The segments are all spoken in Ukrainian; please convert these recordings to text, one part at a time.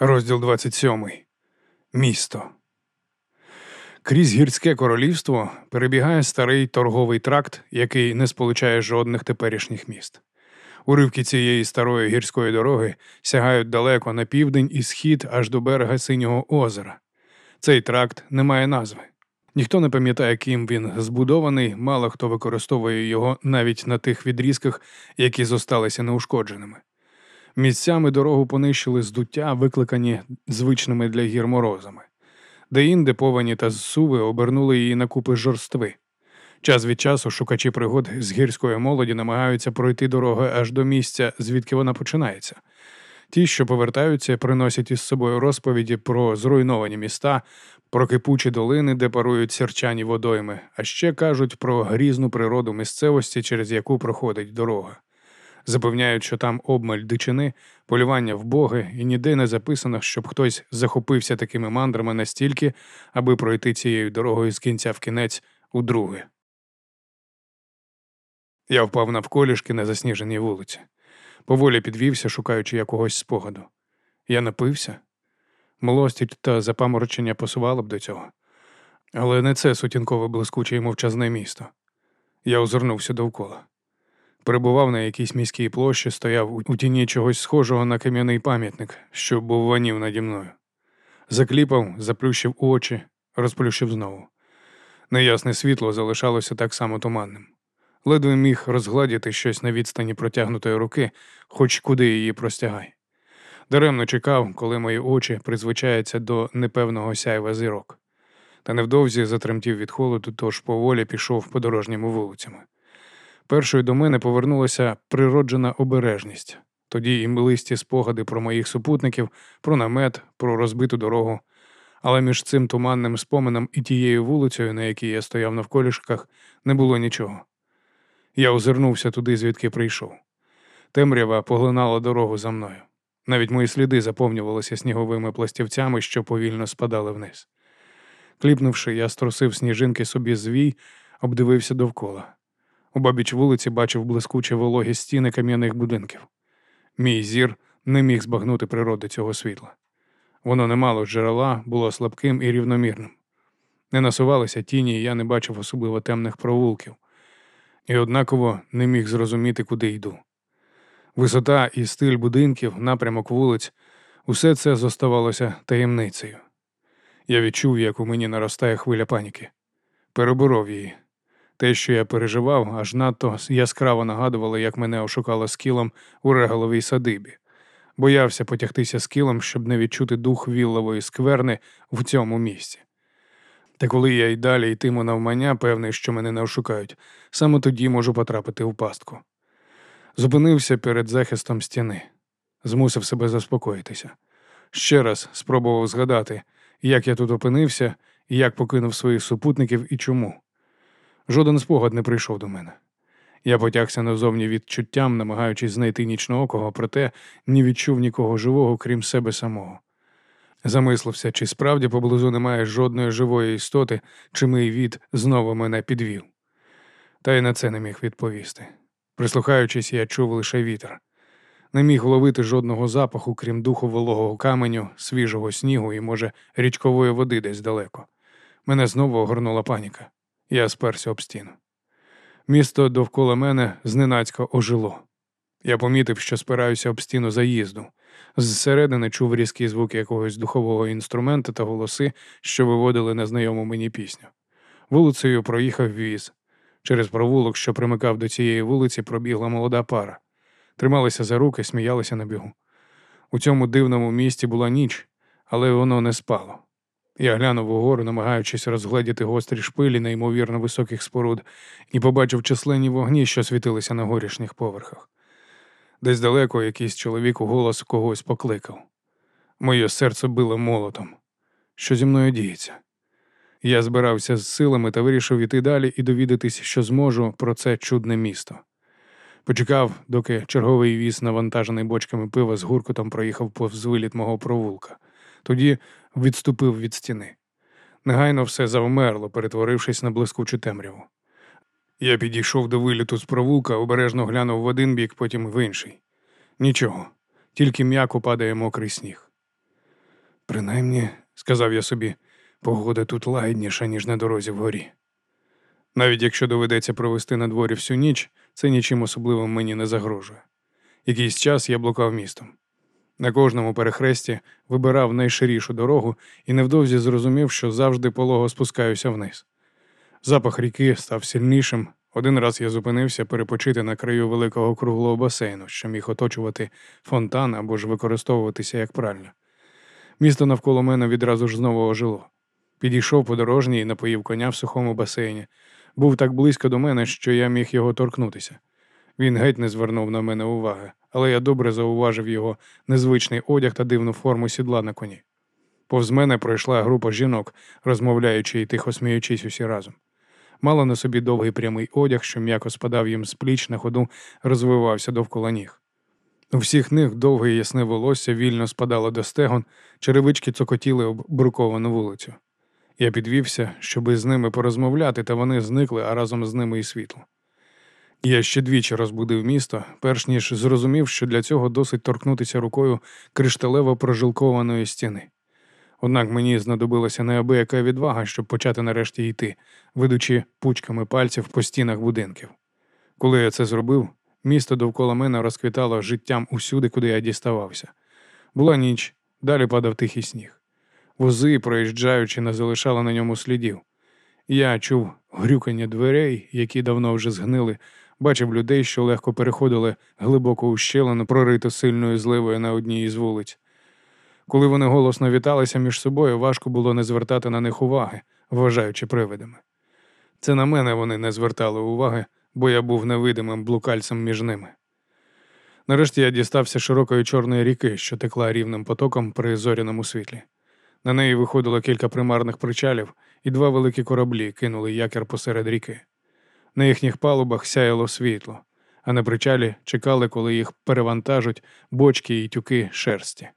Розділ 27. Місто. Крізь гірське королівство перебігає старий торговий тракт, який не сполучає жодних теперішніх міст. Уривки цієї старої гірської дороги сягають далеко на південь і схід аж до берега Синього озера. Цей тракт не має назви. Ніхто не пам'ятає, ким він збудований, мало хто використовує його навіть на тих відрізках, які зосталися неушкодженими. Місцями дорогу понищили здуття, викликані звичними для гір морозами. Деінде повані та зсуви обернули її на купи жорстви. Час від часу шукачі пригод з гірської молоді намагаються пройти дороги аж до місця, звідки вона починається. Ті, що повертаються, приносять із собою розповіді про зруйновані міста, про кипучі долини, де парують сірчані водойми, а ще кажуть про грізну природу місцевості, через яку проходить дорога. Запевняють, що там обмаль дичини, полювання в боги, і ніде не записано, щоб хтось захопився такими мандрами настільки, аби пройти цією дорогою з кінця в кінець удруге. Я впав навколішки на засніженій вулиці. Поволі підвівся, шукаючи якогось спогаду. Я напився. Млостіть та запаморочення посувало б до цього. Але не це сутінкове блискуче і мовчазне місто. Я озирнувся довкола. Перебував на якійсь міській площі, стояв у тіні чогось схожого на кам'яний пам'ятник, що був ванів наді мною. Закліпав, заплющив очі, розплющив знову. Неясне світло залишалося так само туманним. Ледве міг розгладіти щось на відстані протягнутої руки, хоч куди її простягай. Даремно чекав, коли мої очі призвичаються до непевного сяйва зірок. Та невдовзі затремтів від холоду, тож поволі пішов подорожніми вулицями. Першою до мене повернулася природжена обережність, тоді і милисті спогади про моїх супутників, про намет, про розбиту дорогу. Але між цим туманним спомином і тією вулицею, на якій я стояв навколішках, не було нічого. Я озирнувся туди, звідки прийшов. Темрява поглинала дорогу за мною. Навіть мої сліди заповнювалися сніговими пластівцями, що повільно спадали вниз. Кліпнувши, я струсив сніжинки собі звій, обдивився довкола. У бабіч вулиці бачив блискучі вологі стіни кам'яних будинків. Мій зір не міг збагнути природи цього світла. Воно не мало джерела, було слабким і рівномірним. Не насувалися тіні, і я не бачив особливо темних провулків, і однаково не міг зрозуміти, куди йду. Висота і стиль будинків, напрямок вулиць, усе це зоставалося таємницею. Я відчув, як у мені наростає хвиля паніки. Переборов її. Те, що я переживав, аж надто яскраво нагадувало, як мене ошукало скілом у регаловій садибі. Боявся потягтися скілом, щоб не відчути дух віллової скверни в цьому місці. Та коли я й далі йтиму навмання, певний, що мене не ошукають, саме тоді можу потрапити в пастку. Зупинився перед захистом стіни, змусив себе заспокоїтися. Ще раз спробував згадати, як я тут опинився, як покинув своїх супутників і чому. Жоден спогад не прийшов до мене. Я потягся назовні відчуттям, намагаючись знайти нічноокого, проте не відчув нікого живого, крім себе самого. Замислився, чи справді поблизу немає жодної живої істоти, чи мій від знову мене підвів. Та й на це не міг відповісти. Прислухаючись, я чув лише вітер. Не міг ловити жодного запаху, крім духу вологого каменю, свіжого снігу і, може, річкової води десь далеко. Мене знову огорнула паніка. Я сперся об стіну. Місто довкола мене зненацька ожило. Я помітив, що спираюся об стіну заїзду. Зсередини чув різкі звуки якогось духового інструмента та голоси, що виводили незнайому мені пісню. Вулицею проїхав віз. Через провулок, що примикав до цієї вулиці, пробігла молода пара. Трималися за руки, сміялися на бігу. У цьому дивному місті була ніч, але воно не спало. Я глянув угору, намагаючись розгледіти гострі шпилі неймовірно високих споруд, і побачив численні вогні, що світилися на горішніх поверхах. Десь далеко якийсь чоловік у голос когось покликав. Моє серце било молотом. Що зі мною діється? Я збирався з силами та вирішив іти далі і довідатися, що зможу про це чудне місто. Почекав, доки черговий віз, навантажений бочками пива з гуркотом проїхав повз виліт мого провулка. Тоді відступив від стіни. Негайно все завмерло, перетворившись на блискучу темряву. Я підійшов до виліту з провулка, обережно глянув в один бік, потім в інший. Нічого, тільки м'яко падає мокрий сніг. Принаймні, сказав я собі, погода тут лагідніша, ніж на дорозі вгорі. Навіть якщо доведеться провести на дворі всю ніч, це нічим особливим мені не загрожує. Якийсь час я блукав містом. На кожному перехресті вибирав найширішу дорогу і невдовзі зрозумів, що завжди полого спускаюся вниз. Запах ріки став сильнішим. Один раз я зупинився перепочити на краю великого круглого басейну, що міг оточувати фонтан або ж використовуватися як пральня. Місто навколо мене відразу ж знову ожило. Підійшов подорожній і напоїв коня в сухому басейні. Був так близько до мене, що я міг його торкнутися. Він геть не звернув на мене уваги, але я добре зауважив його незвичний одяг та дивну форму сідла на коні. Повз мене пройшла група жінок, розмовляючи і тихо сміючись усі разом. Мала на собі довгий прямий одяг, що м'яко спадав їм з пліч на ходу, розвивався довкола ніг. У всіх них довге ясне волосся вільно спадало до стегон, черевички цокотіли об бруковану вулицю. Я підвівся, щоби з ними порозмовляти, та вони зникли, а разом з ними і світло. Я ще двічі розбудив місто, перш ніж зрозумів, що для цього досить торкнутися рукою кришталево прожилкованої стіни. Однак мені знадобилася неабияка відвага, щоб почати нарешті йти, ведучи пучками пальців по стінах будинків. Коли я це зробив, місто довкола мене розквітало життям усюди, куди я діставався. Була ніч, далі падав тихий сніг. Вози, проїжджаючи, не залишали на ньому слідів. Я чув грюкання дверей, які давно вже згнили, бачив людей, що легко переходили глибоко ущелину, прориту сильною зливою на одній із вулиць. Коли вони голосно віталися між собою, важко було не звертати на них уваги, вважаючи привидами. Це на мене вони не звертали уваги, бо я був невидимим блукальцем між ними. Нарешті я дістався широкої чорної ріки, що текла рівним потоком при зоряному світлі. На неї виходило кілька примарних причалів, і два великі кораблі кинули якір посеред ріки. На їхніх палубах сяяло світло, а на причалі чекали, коли їх перевантажуть бочки і тюки шерсті.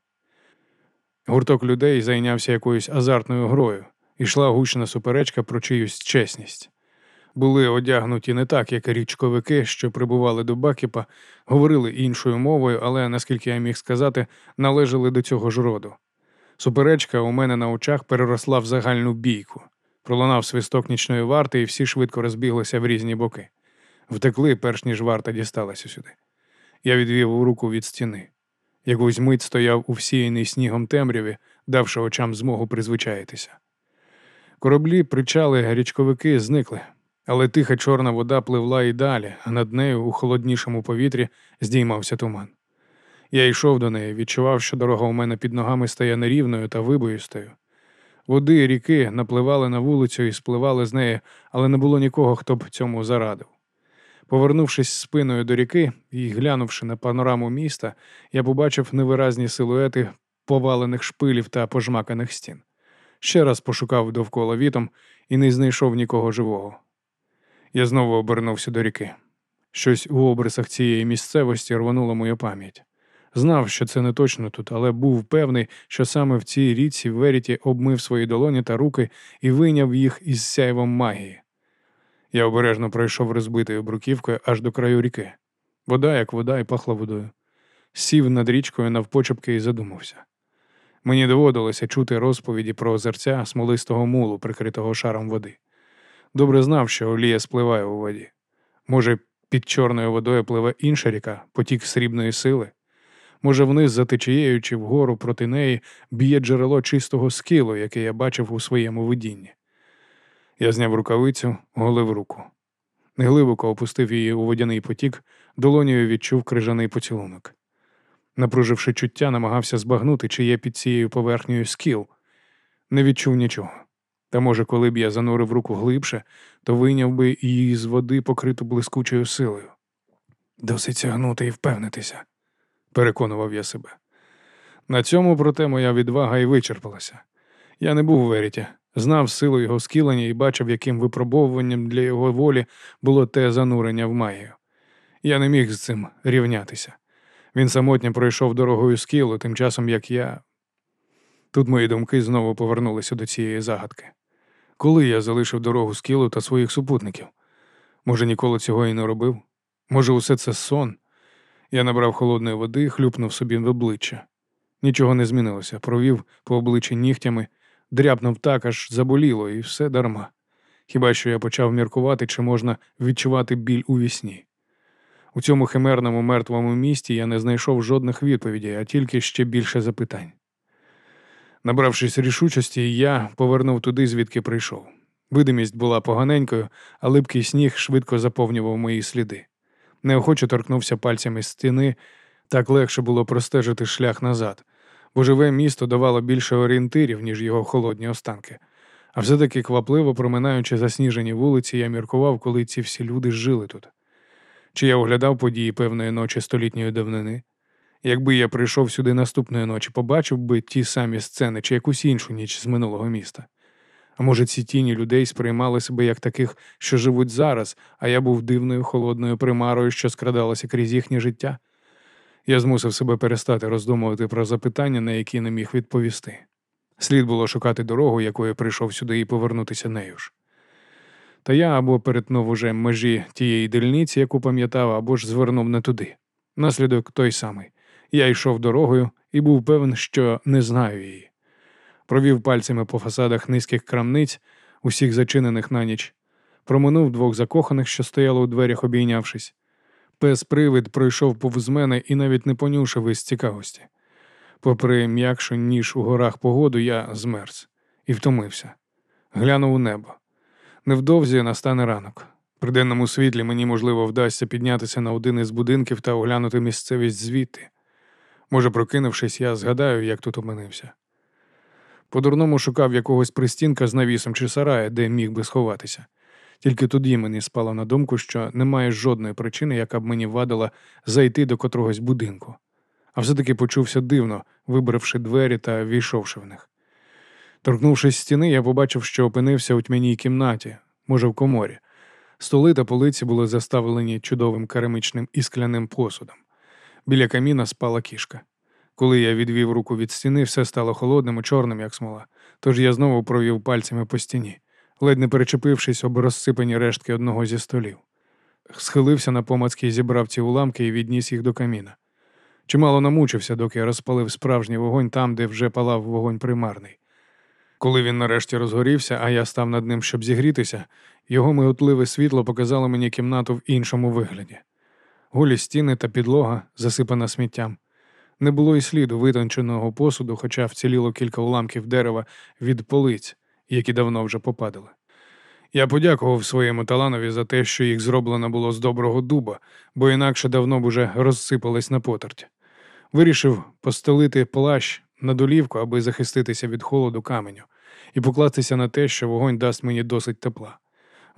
Гурток людей зайнявся якоюсь азартною грою, ішла гучна суперечка про чиюсь чесність. Були одягнуті не так, як річковики, що прибували до Бакіпа, говорили іншою мовою, але, наскільки я міг сказати, належали до цього ж роду. Суперечка у мене на очах переросла в загальну бійку. Пролунав свисток нічної варти, і всі швидко розбіглися в різні боки. Втекли, перш ніж варта дісталася сюди. Я відвів руку від стіни. Якусь мить стояв у всіяний снігом темряві, давши очам змогу призвичаїтися. Кораблі, причали, річковики зникли, але тиха чорна вода пливла і далі, а над нею у холоднішому повітрі здіймався туман. Я йшов до неї, відчував, що дорога у мене під ногами стає нерівною та вибоїстою. Води ріки напливали на вулицю і спливали з неї, але не було нікого, хто б цьому зарадив. Повернувшись спиною до ріки і глянувши на панораму міста, я побачив невиразні силуети повалених шпилів та пожмаканих стін. Ще раз пошукав довкола вітом і не знайшов нікого живого. Я знову обернувся до ріки. Щось у обрисах цієї місцевості рвануло мою пам'ять. Знав, що це не точно тут, але був певний, що саме в цій річці Веріті обмив свої долоні та руки і вийняв їх із сяйвом магії. Я обережно пройшов розбитою бруківкою аж до краю ріки. Вода, як вода, і пахла водою. Сів над річкою навпочепки і задумався. Мені доводилося чути розповіді про озерця смолистого мулу, прикритого шаром води. Добре знав, що олія спливає у воді. Може, під чорною водою пливе інша ріка, потік срібної сили. Може, вниз за течією чи вгору проти неї б'є джерело чистого скілу, яке я бачив у своєму видінні. Я зняв рукавицю, голив руку. Неглибоко опустив її у водяний потік, долонію відчув крижаний поцілунок. Напруживши чуття, намагався збагнути, чи є під цією поверхнею скіл. Не відчув нічого. Та, може, коли б я занурив руку глибше, то вийняв би її з води, покриту блискучою силою. Досить сягнути і впевнитися, переконував я себе. На цьому, проте, моя відвага і вичерпалася. Я не був Веріті, знав силу його скілення і бачив, яким випробовуванням для його волі було те занурення в магію. Я не міг з цим рівнятися. Він самотньо пройшов дорогою скілу, тим часом як я. Тут мої думки знову повернулися до цієї загадки. Коли я залишив дорогу скілу та своїх супутників? Може, ніколи цього і не робив? Може, усе це сон? Я набрав холодної води, хлюпнув собі в обличчя. Нічого не змінилося. Провів по обличчі нігтями, дряпнув так, аж заболіло, і все дарма. Хіба що я почав міркувати, чи можна відчувати біль у вісні. У цьому химерному мертвому місті я не знайшов жодних відповідей, а тільки ще більше запитань. Набравшись рішучості, я повернув туди, звідки прийшов. Видимість була поганенькою, а липкий сніг швидко заповнював мої сліди. Неохоче торкнувся пальцями стіни, так легше було простежити шлях назад, бо живе місто давало більше орієнтирів, ніж його холодні останки. А все таки квапливо проминаючи засніжені вулиці, я міркував, коли ці всі люди жили тут. Чи я оглядав події певної ночі столітньої давнини? Якби я прийшов сюди наступної ночі, побачив би ті самі сцени чи якусь іншу ніч з минулого міста. А може, ці тіні людей сприймали себе як таких, що живуть зараз, а я був дивною холодною примарою, що скрадалася крізь їхнє життя? Я змусив себе перестати роздумувати про запитання, на які не міг відповісти. Слід було шукати дорогу, якою прийшов сюди, і повернутися нею ж. Та я або перетнув уже межі тієї дільниці, яку пам'ятав, або ж звернув не туди. Наслідок той самий. Я йшов дорогою і був певен, що не знаю її. Провів пальцями по фасадах низьких крамниць, усіх зачинених на ніч, проминув двох закоханих, що стояли у дверях, обійнявшись. Пес привид пройшов повз мене і навіть не понюшив із цікавості. Попри м'якшу ніж у горах погоду, я змерз і втомився. Глянув у небо. Невдовзі настане ранок. При денному світлі мені, можливо, вдасться піднятися на один із будинків та оглянути місцевість звідти. Може, прокинувшись, я згадаю, як тут опинився. По-дурному шукав якогось пристінка з навісом чи сарая, де міг би сховатися. Тільки тоді мені спало на думку, що немає жодної причини, яка б мені вадила зайти до котрогось будинку. А все-таки почувся дивно, вибравши двері та війшовши в них. Торкнувшись стіни, я побачив, що опинився у тьмяній кімнаті, може, в коморі. Столи та полиці були заставлені чудовим керамічним і скляним посудом. Біля каміна спала кішка. Коли я відвів руку від стіни, все стало холодним і чорним, як смола, тож я знову провів пальцями по стіні, ледь не перечепившись об розсипані рештки одного зі столів. Схилився на помацки зібрав ці уламки і відніс їх до каміна. Чимало намучився, доки я розпалив справжній вогонь там, де вже палав вогонь примарний. Коли він нарешті розгорівся, а я став над ним, щоб зігрітися, його миготливе світло показало мені кімнату в іншому вигляді. Голі стіни та підлога, засипана сміттям. Не було і сліду витонченого посуду, хоча вціліло кілька уламків дерева від полиць, які давно вже попадали. Я подякував своєму таланові за те, що їх зроблено було з доброго дуба, бо інакше давно б уже розсипались на потерть. Вирішив постелити плащ на долівку, аби захиститися від холоду каменю, і покластися на те, що вогонь дасть мені досить тепла.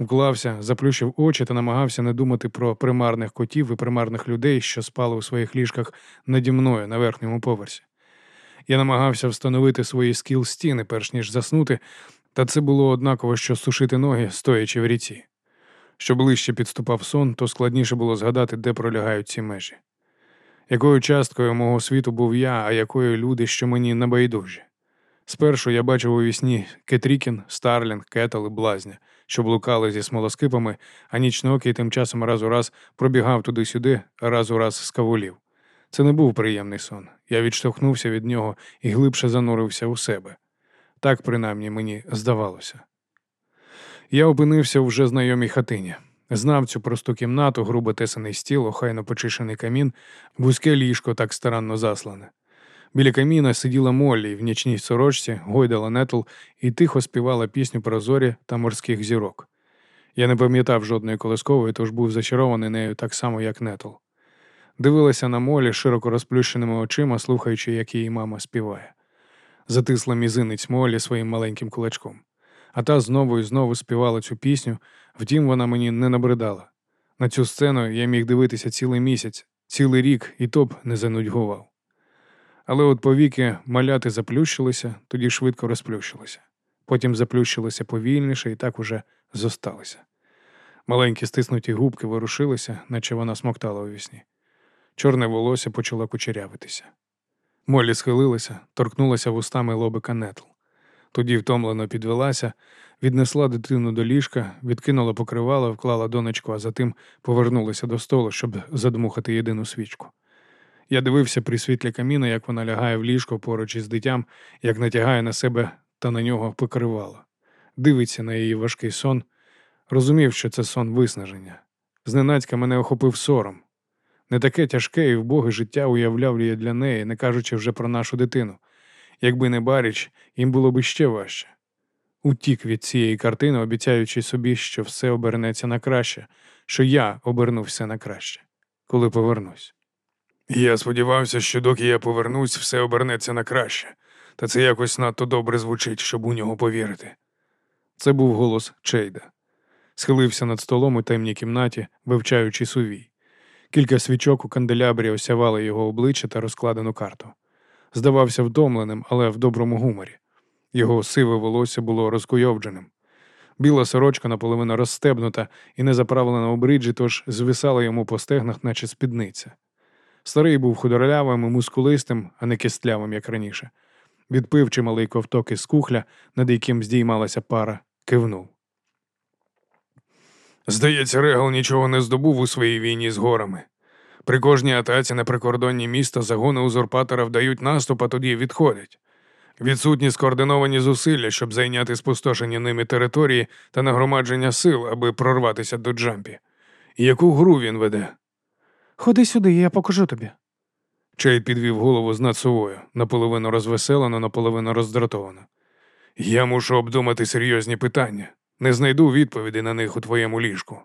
Вклався, заплющив очі та намагався не думати про примарних котів і примарних людей, що спали у своїх ліжках наді мною на верхньому поверсі. Я намагався встановити свої скіл стіни, перш ніж заснути, та це було однаково, що сушити ноги, стоячи в ріці. Що ближче підступав сон, то складніше було згадати, де пролягають ці межі. Якою часткою мого світу був я, а якою люди, що мені небайдужі. Спершу я бачив уві сні Кетрікін, Старлінг, Кетл і Блазня, що блукали зі смолоскипами, а Нічноокий тим часом раз у раз пробігав туди-сюди, раз у раз скавулів. Це не був приємний сон. Я відштовхнувся від нього і глибше занурився у себе. Так, принаймні, мені здавалося. Я опинився в вже знайомій хатині. Знав цю просту кімнату, грубо тесаний стіл, охайно почищений камін, вузьке ліжко так старанно заслане. Біля каміна сиділа Моллі в нічній сорочці, гойдала нетл і тихо співала пісню про зорі та морських зірок. Я не пам'ятав жодної колискової, тож був зачарований нею так само, як нетл. Дивилася на Молі широко розплющеними очима, слухаючи, як її мама співає. Затисла мізинець Молі своїм маленьким кулачком. А та знову і знову співала цю пісню, втім, вона мені не набридала. На цю сцену я міг дивитися цілий місяць, цілий рік і топ не занудьгував. Але от повіки маляти заплющилися, тоді швидко розплющилися. Потім заплющилися повільніше і так уже зосталися. Маленькі стиснуті губки ворушилися, наче вона смоктала у вісні. Чорне волосся почало кучерявитися. Молі схилилася, торкнулася вустами лобика нетл. Тоді втомлено підвелася, віднесла дитину до ліжка, відкинула покривало, вклала донечку, а затим повернулася до столу, щоб задмухати єдину свічку. Я дивився при світлі каміна, як вона лягає в ліжко поруч із дитям, як натягає на себе та на нього покривало. Дивиться на її важкий сон, розумів, що це сон виснаження. Зненацька мене охопив сором. Не таке тяжке і вбоге життя уявляв я для неї, не кажучи вже про нашу дитину. Якби не баріч, їм було б ще важче. Утік від цієї картини, обіцяючи собі, що все обернеться на краще, що я обернувся на краще, коли повернусь. Я сподівався, що доки я повернусь, все обернеться на краще, та це якось надто добре звучить, щоб у нього повірити. Це був голос Чейда. Схилився над столом у темній кімнаті, вивчаючи сувій. Кілька свічок у канделябрі осявали його обличчя та розкладену карту. Здавався втомленим, але в доброму гуморі. Його сиве волосся було розкуйовдженим. Біла сорочка наполовину розстебнута і не заправлена у бриджі, тож звисала йому по стегнах, наче спідниця. Старий був худорлявим і мускулистим, а не кистлявим, як раніше. Відпив чималий ковток із кухля, над яким здіймалася пара, кивнув. Здається, Регал нічого не здобув у своїй війні з горами. При кожній атаці на прикордонні міста загони узурпатора вдають наступ, а тоді відходять. Відсутні скоординовані зусилля, щоб зайняти спустошені ними території та нагромадження сил, аби прорватися до Джампі. Яку гру він веде? Ходи сюди, я покажу тобі. Чейд підвів голову з надсовою, наполовину розвеселено, наполовину роздратовано. Я мушу обдумати серйозні питання. Не знайду відповіді на них у твоєму ліжку.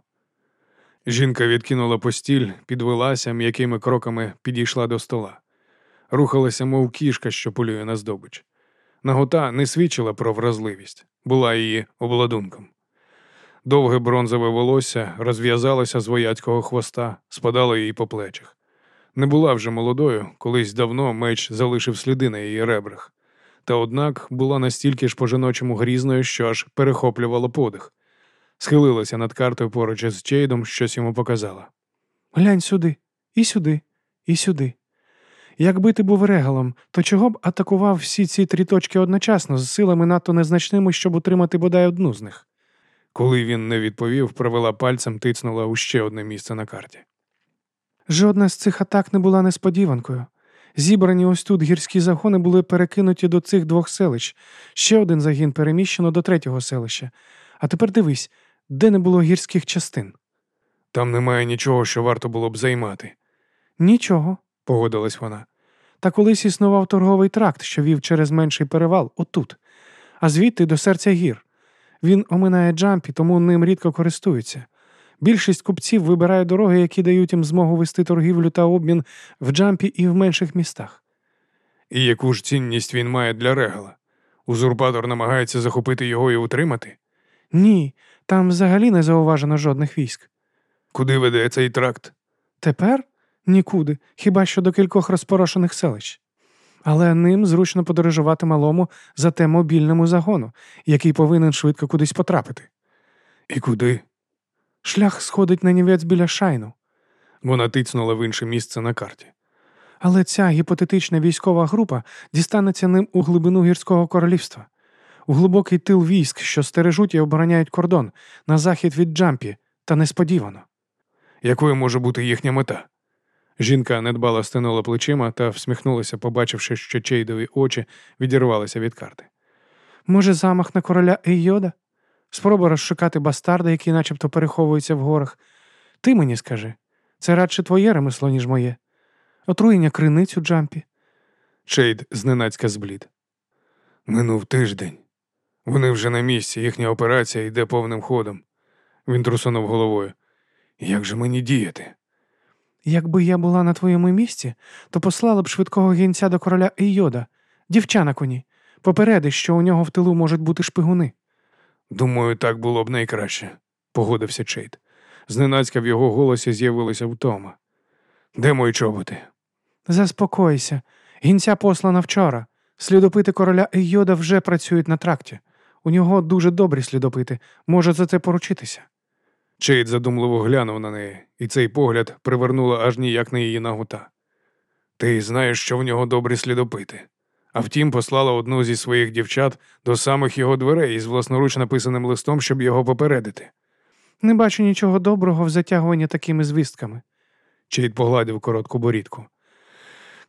Жінка відкинула постіль, підвелася, м'якими кроками підійшла до стола. Рухалася, мов кішка, що полює на здобич. Нагота не свідчила про вразливість, була її обладунком. Довге бронзове волосся розв'язалося з вояцького хвоста, спадало їй по плечах. Не була вже молодою, колись давно меч залишив сліди на її ребрах, та однак була настільки ж по жіночому грізною, що аж перехоплювала подих. Схилилася над картою поруч із Чейдом, щось йому показала. Глянь сюди, і сюди, і сюди. Якби ти був регалом, то чого б атакував всі ці три точки одночасно з силами надто незначними, щоб утримати бодай одну з них? Коли він не відповів, провела пальцем, тицнула у ще одне місце на карті. Жодна з цих атак не була несподіванкою. Зібрані ось тут гірські загони були перекинуті до цих двох селищ. Ще один загін переміщено до третього селища. А тепер дивись, де не було гірських частин. Там немає нічого, що варто було б займати. Нічого, погодилась вона. Та колись існував торговий тракт, що вів через менший перевал, отут, а звідти до серця гір. Він оминає джампі, тому ним рідко користуються. Більшість купців вибирає дороги, які дають їм змогу вести торгівлю та обмін в джампі і в менших містах. І яку ж цінність він має для регала? Узурпатор намагається захопити його і утримати? Ні, там взагалі не зауважено жодних військ. Куди веде цей тракт? Тепер нікуди, хіба що до кількох розпорошених селищ. Але ним зручно подорожувати малому зате мобільному загону, який повинен швидко кудись потрапити. І куди? Шлях сходить на нівець біля шайну. Вона тицнула в інше місце на карті. Але ця гіпотетична військова група дістанеться ним у глибину гірського королівства, у глибокий тил військ, що стережуть і обороняють кордон на захід від Джампі, та несподівано. Якою може бути їхня мета? Жінка недбало стинула плечима та всміхнулася, побачивши, що Чейдові очі відірвалися від карти. Може, замах на короля Ейода? Спроба розшукати бастарда, який начебто переховується в горах. Ти мені скажи, це радше твоє ремесло, ніж моє. Отруєння криниць у джампі. Чейд зненацька зблід. Минув тиждень. Вони вже на місці, їхня операція йде повним ходом. Він трусунув головою. Як же мені діяти? Якби я була на твоєму місці, то послала б швидкого гінця до короля Ейода, дівча на коні, попереди, що у нього в тилу можуть бути шпигуни. Думаю, так було б найкраще, погодився Чейд. Зненацька в його голосі з'явилася втома. Де мої чоботи? Заспокойся. Гінця послана вчора. Слідопити короля Ейода вже працюють на тракті. У нього дуже добрі слідопити, може за це поручитися. Чейд задумливо глянув на неї, і цей погляд привернула аж ніяк на її нагота. Ти знаєш, що в нього добрі слідопити. А втім, послала одну зі своїх дівчат до самих його дверей із власноруч написаним листом, щоб його попередити. Не бачу нічого доброго в затягуванні такими звістками. Чейд погладив коротку борідку.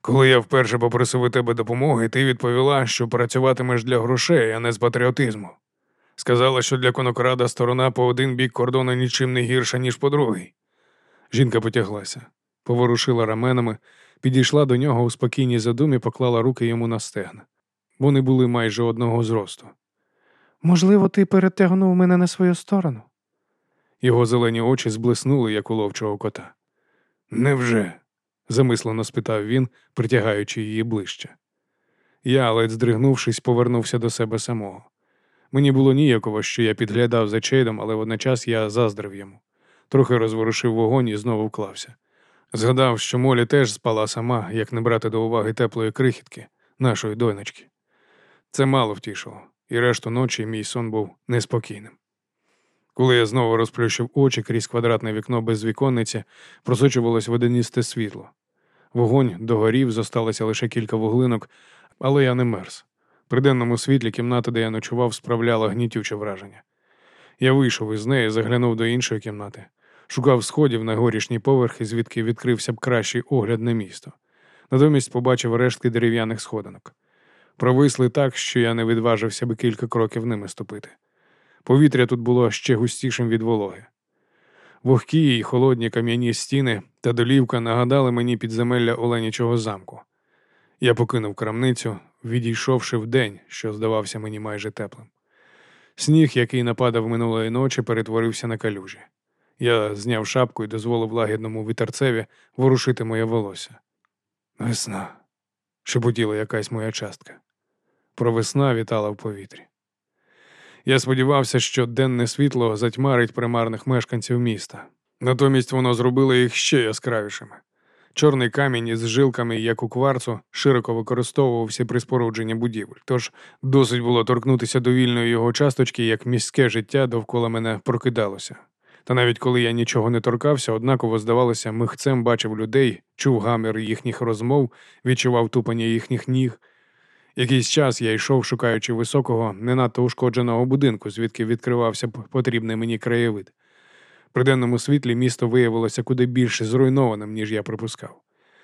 Коли я вперше попросив у тебе допомоги, ти відповіла, що працюватимеш для грошей, а не з патріотизму. Сказала, що для конокрада сторона по один бік кордону нічим не гірша, ніж по другий. Жінка потяглася, поворушила раменами, підійшла до нього у спокійній задумі, поклала руки йому на стегна. Вони були майже одного зросту. Можливо, ти перетягнув мене на свою сторону? Його зелені очі зблиснули, як у ловчого кота. Невже? замислено спитав він, притягаючи її ближче. Я, ледь здригнувшись, повернувся до себе самого. Мені було ніяково, що я підглядав за Чейдом, але водночас я заздрив йому. Трохи розворушив вогонь і знову вклався. Згадав, що Молі теж спала сама, як не брати до уваги теплої крихітки, нашої донечки. Це мало втішило, і решту ночі мій сон був неспокійним. Коли я знову розплющив очі крізь квадратне вікно без віконниці, просочувалось водяністе світло. Вогонь догорів, зосталося лише кілька вуглинок, але я не мерз. При денному світлі кімната, де я ночував, справляла гнітюче враження. Я вийшов із неї, заглянув до іншої кімнати, шукав сходів на горішній поверх, звідки відкрився б кращий огляд на місто. Натомість побачив рештки дерев'яних сходинок. Провисли так, що я не відважився би кілька кроків ними ступити. Повітря тут було ще густішим від вологи. Вогкі й холодні кам'яні стіни та долівка нагадали мені підземелля Оленячого замку. Я покинув крамницю, відійшовши в день, що здавався мені майже теплим. Сніг, який нападав минулої ночі, перетворився на калюжі. Я зняв шапку і дозволив лагідному вітерцеві ворушити моє волосся. Весна, шепотіла якась моя частка. Про весна вітала в повітрі. Я сподівався, що денне світло затьмарить примарних мешканців міста. Натомість воно зробило їх ще яскравішими. Чорний камінь із жилками, як у кварцу, широко використовувався при спорудженні будівель, тож досить було торкнутися до вільної його часточки, як міське життя довкола мене прокидалося. Та навіть коли я нічого не торкався, однаково здавалося, михцем бачив людей, чув гамір їхніх розмов, відчував тупання їхніх ніг. Якийсь час я йшов, шукаючи високого, не надто ушкодженого будинку, звідки відкривався потрібний мені краєвид. При денному світлі місто виявилося куди більше зруйнованим, ніж я припускав.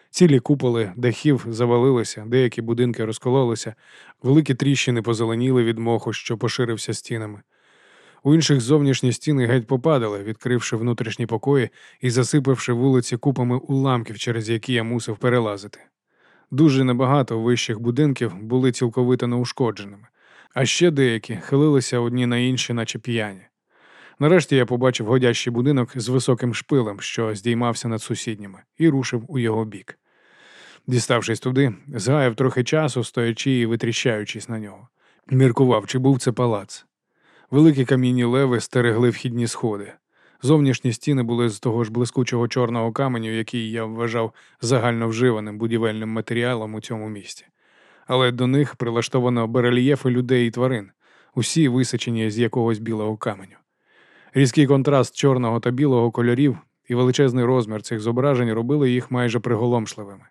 Цілі куполи дахів завалилися, деякі будинки розкололися, великі тріщини позеленіли від моху, що поширився стінами. У інших зовнішні стіни геть попадали, відкривши внутрішні покої і засипавши вулиці купами уламків, через які я мусив перелазити. Дуже небагато вищих будинків були цілковито неушкодженими, а ще деякі хилилися одні на інші, наче п'яні. Нарешті я побачив годящий будинок з високим шпилем, що здіймався над сусідніми, і рушив у його бік. Діставшись туди, згаяв трохи часу, стоячи і витріщаючись на нього. Міркував, чи був це палац. Великі камінні леви стерегли вхідні сходи. Зовнішні стіни були з того ж блискучого чорного каменю, який я вважав загально вживаним будівельним матеріалом у цьому місті. Але до них прилаштовано барельєфи людей і тварин, усі височені з якогось білого каменю. Різкий контраст чорного та білого кольорів і величезний розмір цих зображень робили їх майже приголомшливими.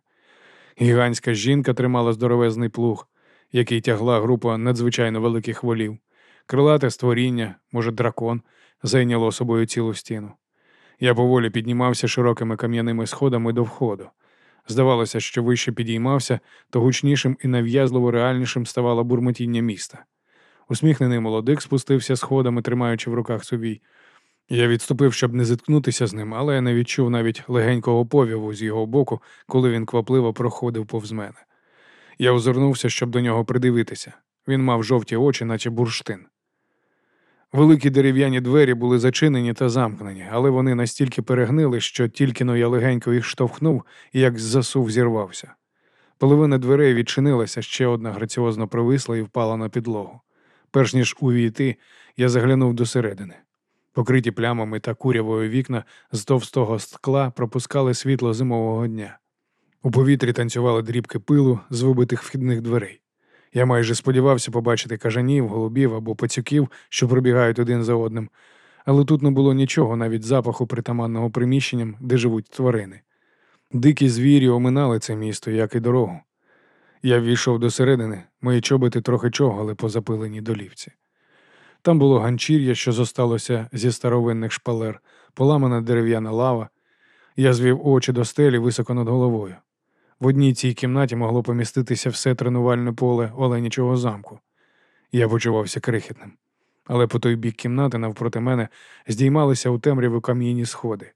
Гігантська жінка тримала здоровезний плуг, який тягла група надзвичайно великих волів. Крилате створіння, може, дракон, зайняло собою цілу стіну. Я поволі піднімався широкими кам'яними сходами до входу. Здавалося, що вище підіймався, то гучнішим і нав'язливо реальнішим ставало бурмотіння міста. Усміхнений молодик спустився сходами, тримаючи в руках сувій. Я відступив, щоб не зіткнутися з ним, але я не відчув навіть легенького повіву з його боку, коли він квапливо проходив повз мене. Я озирнувся, щоб до нього придивитися. Він мав жовті очі, наче бурштин. Великі дерев'яні двері були зачинені та замкнені, але вони настільки перегнили, що тільки но я легенько їх штовхнув і як засув зірвався. Половина дверей відчинилася, ще одна граціозно провисла і впала на підлогу. Перш ніж увійти, я заглянув досередини. Покриті плямами та курявою вікна з товстого скла пропускали світло зимового дня. У повітрі танцювали дрібки пилу з вибитих вхідних дверей. Я майже сподівався побачити кажанів, голубів або пацюків, що пробігають один за одним, але тут не було нічого, навіть запаху притаманного приміщенням, де живуть тварини. Дикі звірі оминали це місто, як і дорогу. Я ввійшов до середини, мої чоботи трохи чогали по запиленій долівці. Там було ганчір'я, що зосталося зі старовинних шпалер, поламана дерев'яна лава. Я звів очі до стелі високо над головою. В одній цій кімнаті могло поміститися все тренувальне поле Оленічого замку. Я почувався крихітним, але по той бік кімнати навпроти мене здіймалися у темряву кам'яні сходи.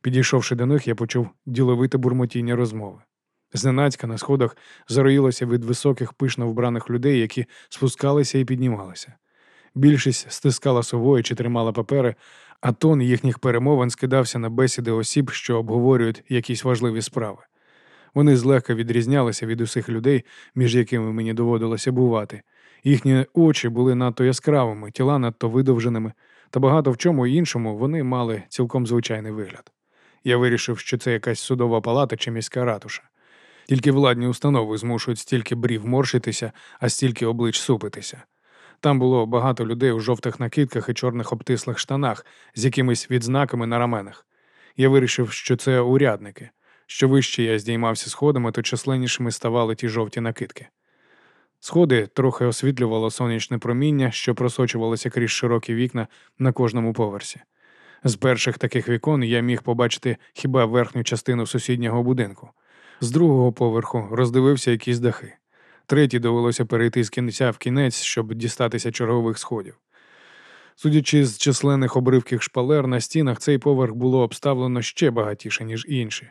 Підійшовши до них, я почув діловите бурмотіння розмови. Зненацька на сходах зароїлося від високих пишно вбраних людей, які спускалися і піднімалися. Більшість стискала совою чи тримала папери, а тон їхніх перемовин скидався на бесіди осіб, що обговорюють якісь важливі справи. Вони злегка відрізнялися від усіх людей, між якими мені доводилося бувати. Їхні очі були надто яскравими, тіла надто видовженими, та багато в чому іншому вони мали цілком звичайний вигляд. Я вирішив, що це якась судова палата чи міська ратуша. Тільки владні установи змушують стільки брів морщитися, а стільки облич супитися. Там було багато людей у жовтих накидках і чорних обтислих штанах з якимись відзнаками на раменах. Я вирішив, що це урядники. Що вище я здіймався сходами, то численнішими ставали ті жовті накидки. Сходи трохи освітлювало сонячне проміння, що просочувалося крізь широкі вікна на кожному поверсі. З перших таких вікон я міг побачити хіба верхню частину сусіднього будинку. З другого поверху роздивився якісь дахи. Третій довелося перейти з кінця в кінець, щоб дістатися чергових сходів. Судячи з численних обривків шпалер на стінах, цей поверх було обставлено ще багатіше, ніж інші.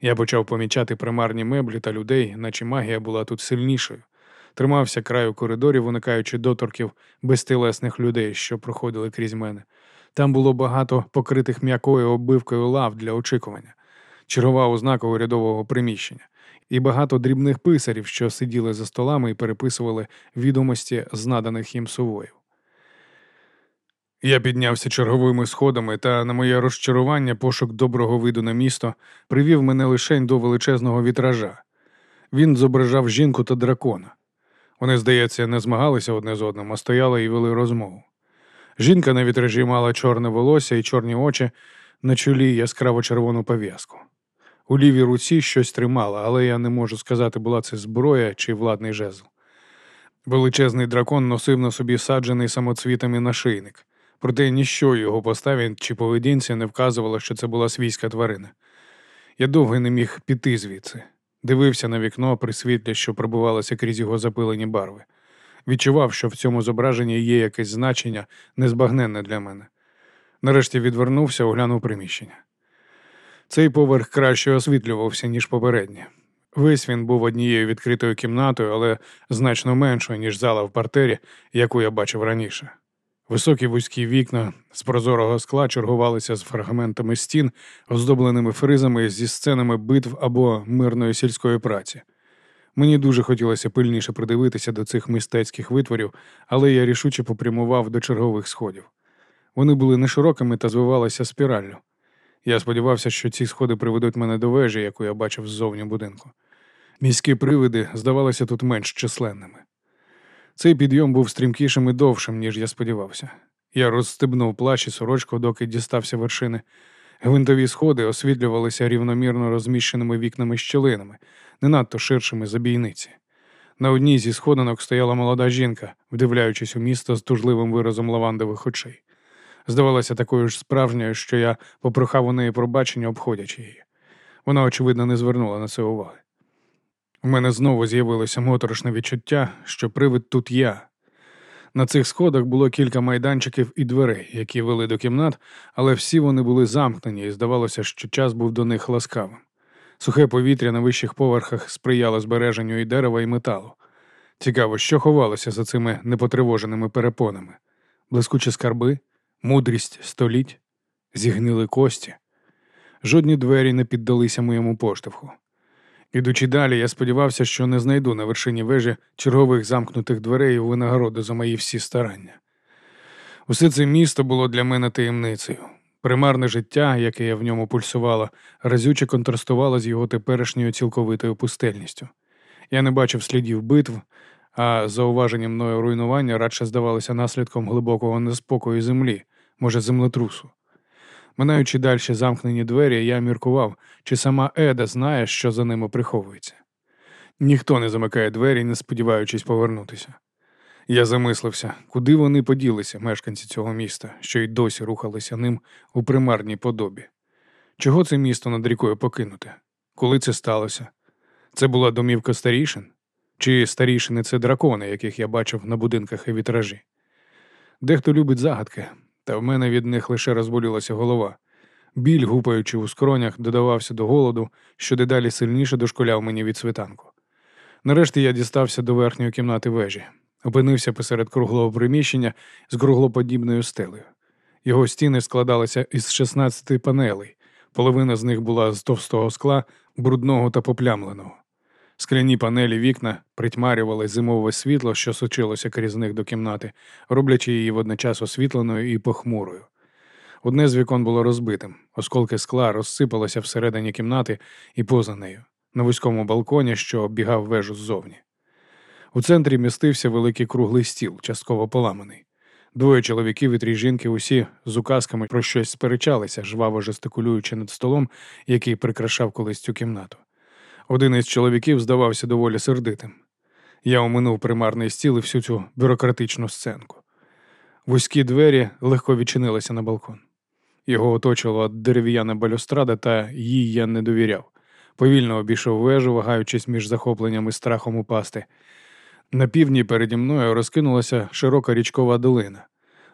Я почав помічати примарні меблі та людей, наче магія була тут сильнішою. Тримався краю коридорів, уникаючи доторків безтілесних людей, що проходили крізь мене. Там було багато покритих м'якою оббивкою лав для очікування, чергова ознака урядового приміщення, і багато дрібних писарів, що сиділи за столами і переписували відомості з наданих їм сувоїв. Я піднявся черговими сходами, та на моє розчарування пошук доброго виду на місто привів мене лишень до величезного вітража. Він зображав жінку та дракона. Вони, здається, не змагалися одне з одним, а стояли і вели розмову. Жінка на вітражі мала чорне волосся і чорні очі, на чолі яскраво червону пов'язку. У лівій руці щось тримала, але я не можу сказати, була це зброя чи владний жезл. Величезний дракон носив на собі саджений самоцвітами нашийник, проте ніщо його поставі чи поведінці не вказувало, що це була свійська тварина. Я довго не міг піти звідси, дивився на вікно при світлі, що пробивалося крізь його запилені барви. Відчував, що в цьому зображенні є якесь значення незбагненне для мене. Нарешті відвернувся, оглянув приміщення. Цей поверх краще освітлювався, ніж попередній. Весь він був однією відкритою кімнатою, але значно меншою, ніж зала в партері, яку я бачив раніше. Високі вузькі вікна з прозорого скла чергувалися з фрагментами стін, оздобленими фризами зі сценами битв або мирної сільської праці. Мені дуже хотілося пильніше придивитися до цих мистецьких витворів, але я рішуче попрямував до чергових сходів. Вони були неширокими та звивалися спіраллю. Я сподівався, що ці сходи приведуть мене до вежі, яку я бачив ззовні будинку. Міські привиди здавалися тут менш численними. Цей підйом був стрімкішим і довшим, ніж я сподівався. Я розстебнув плащ і сорочку, доки дістався вершини. Гвинтові сходи освітлювалися рівномірно розміщеними вікнами щілинами, не надто ширшими за бійниці. На одній зі сходинок стояла молода жінка, вдивляючись у місто з тужливим виразом лавандових очей. Здавалося такою ж справжньою, що я попрохав у неї пробачення, обходячи її. Вона, очевидно, не звернула на це уваги. У мене знову з'явилося моторошне відчуття, що привид тут я. На цих сходах було кілька майданчиків і дверей, які вели до кімнат, але всі вони були замкнені, і здавалося, що час був до них ласкавим. Сухе повітря на вищих поверхах сприяло збереженню і дерева, і металу. Цікаво, що ховалося за цими непотривоженими перепонами: блискучі скарби, мудрість століть, зігнили кості. Жодні двері не піддалися моєму поштовху. Ідучи далі, я сподівався, що не знайду на вершині вежі чергових замкнутих дверей у винагороду за мої всі старання. Усе це місто було для мене таємницею. Примарне життя, яке я в ньому пульсувало, разюче контрастувало з його теперішньою цілковитою пустельністю. Я не бачив слідів битв, а зауважені мною руйнування радше здавалося наслідком глибокого неспокою землі, може, землетрусу. Минаючи далі замкнені двері, я міркував, чи сама Еда знає, що за ними приховується. Ніхто не замикає двері, не сподіваючись повернутися. Я замислився, куди вони поділися, мешканці цього міста, що й досі рухалися ним у примарній подобі. Чого це місто над рікою покинути? Коли це сталося? Це була домівка старішин? Чи старішини це дракони, яких я бачив на будинках і вітражі? Дехто любить загадки, та в мене від них лише розболілася голова. Біль, гупаючи у скронях, додавався до голоду, що дедалі сильніше дошколяв мені від світанку. Нарешті я дістався до верхньої кімнати вежі, опинився посеред круглого приміщення з круглоподібною стелею. Його стіни складалися із 16 панелей, половина з них була з товстого скла, брудного та поплямленого. Скляні панелі вікна притьмарювали зимове світло, що сочилося крізь них до кімнати, роблячи її водночас освітленою і похмурою. Одне з вікон було розбитим, осколки скла розсипалися всередині кімнати і поза нею, на вузькому балконі, що оббігав вежу ззовні. У центрі містився великий круглий стіл, частково поламаний. Двоє чоловіків і три жінки усі з указками про щось сперечалися, жваво жестикулюючи над столом, який прикрашав колись цю кімнату. Один із чоловіків здавався доволі сердитим. Я оминув примарний стіл і всю цю бюрократичну сценку. Вузькі двері легко відчинилися на балкон. Його оточувала дерев'яна балюстрада, та їй я не довіряв. Повільно обійшов вежу, вагаючись між захопленням і страхом упасти. На півдні переді мною розкинулася широка річкова долина.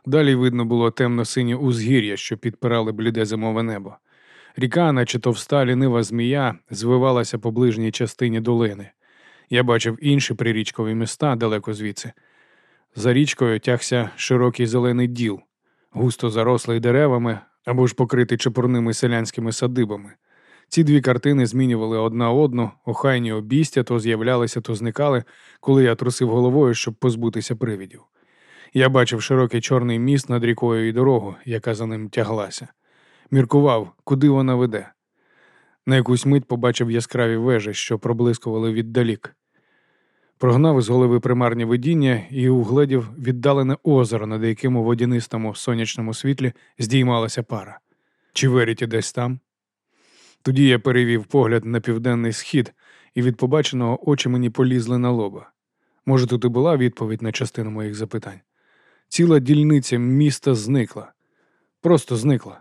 Далі видно було темно-синє узгір'я, що підпирали бліде зимове небо. Ріка, наче товста лінива змія, звивалася по ближній частині долини. Я бачив інші прирічкові міста далеко звідси. За річкою тягся широкий зелений діл, густо зарослий деревами або ж покритий чепурними селянськими садибами. Ці дві картини змінювали одна одну, охайні обістя то з'являлися, то зникали, коли я трусив головою, щоб позбутися привідів. Я бачив широкий чорний міст над рікою і дорогу, яка за ним тяглася. Міркував, куди вона веде. На якусь мить побачив яскраві вежі, що проблискували віддалік. Прогнав із голови примарні видіння і угледів віддалене озеро, над яким у водянистому сонячному світлі здіймалася пара. Чи Веріті десь там? Тоді я перевів погляд на південний схід, і від побаченого очі мені полізли на лоба. Може, тут і була відповідь на частину моїх запитань. Ціла дільниця міста зникла, просто зникла.